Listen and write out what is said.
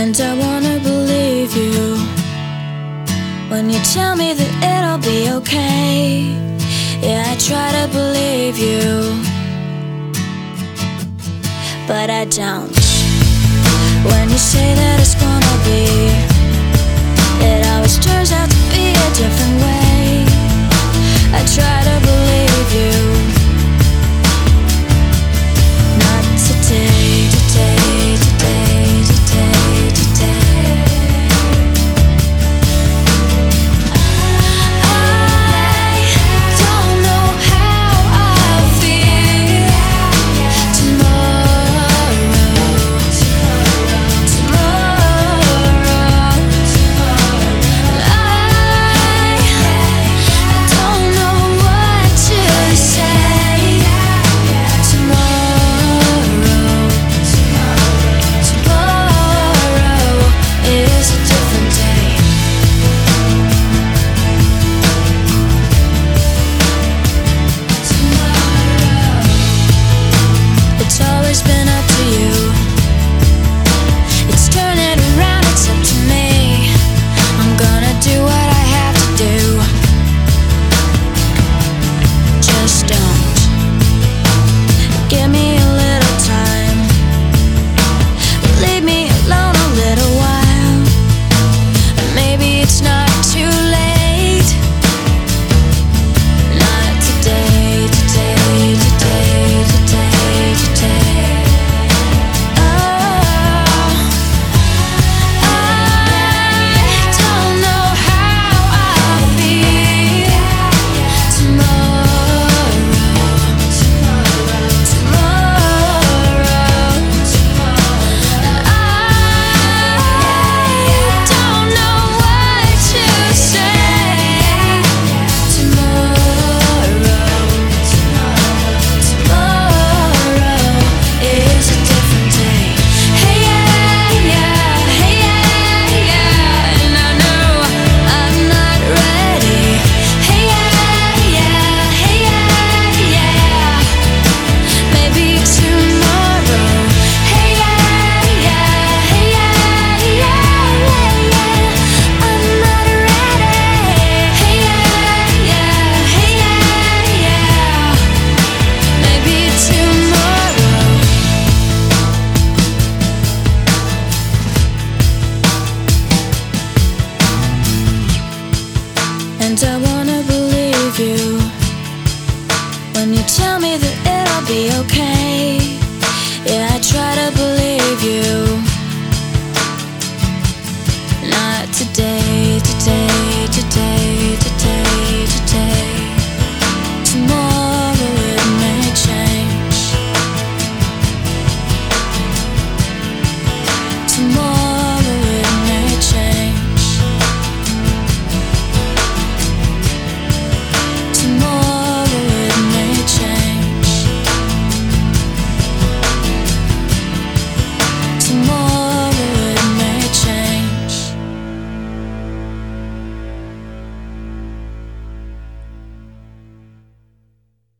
And I wanna believe you when you tell me that it'll be okay. Yeah, I try to believe you, but I don't. When you say that it's gonna be, it always turns out to be a different. And I wanna believe you. When you tell me that it'll be okay.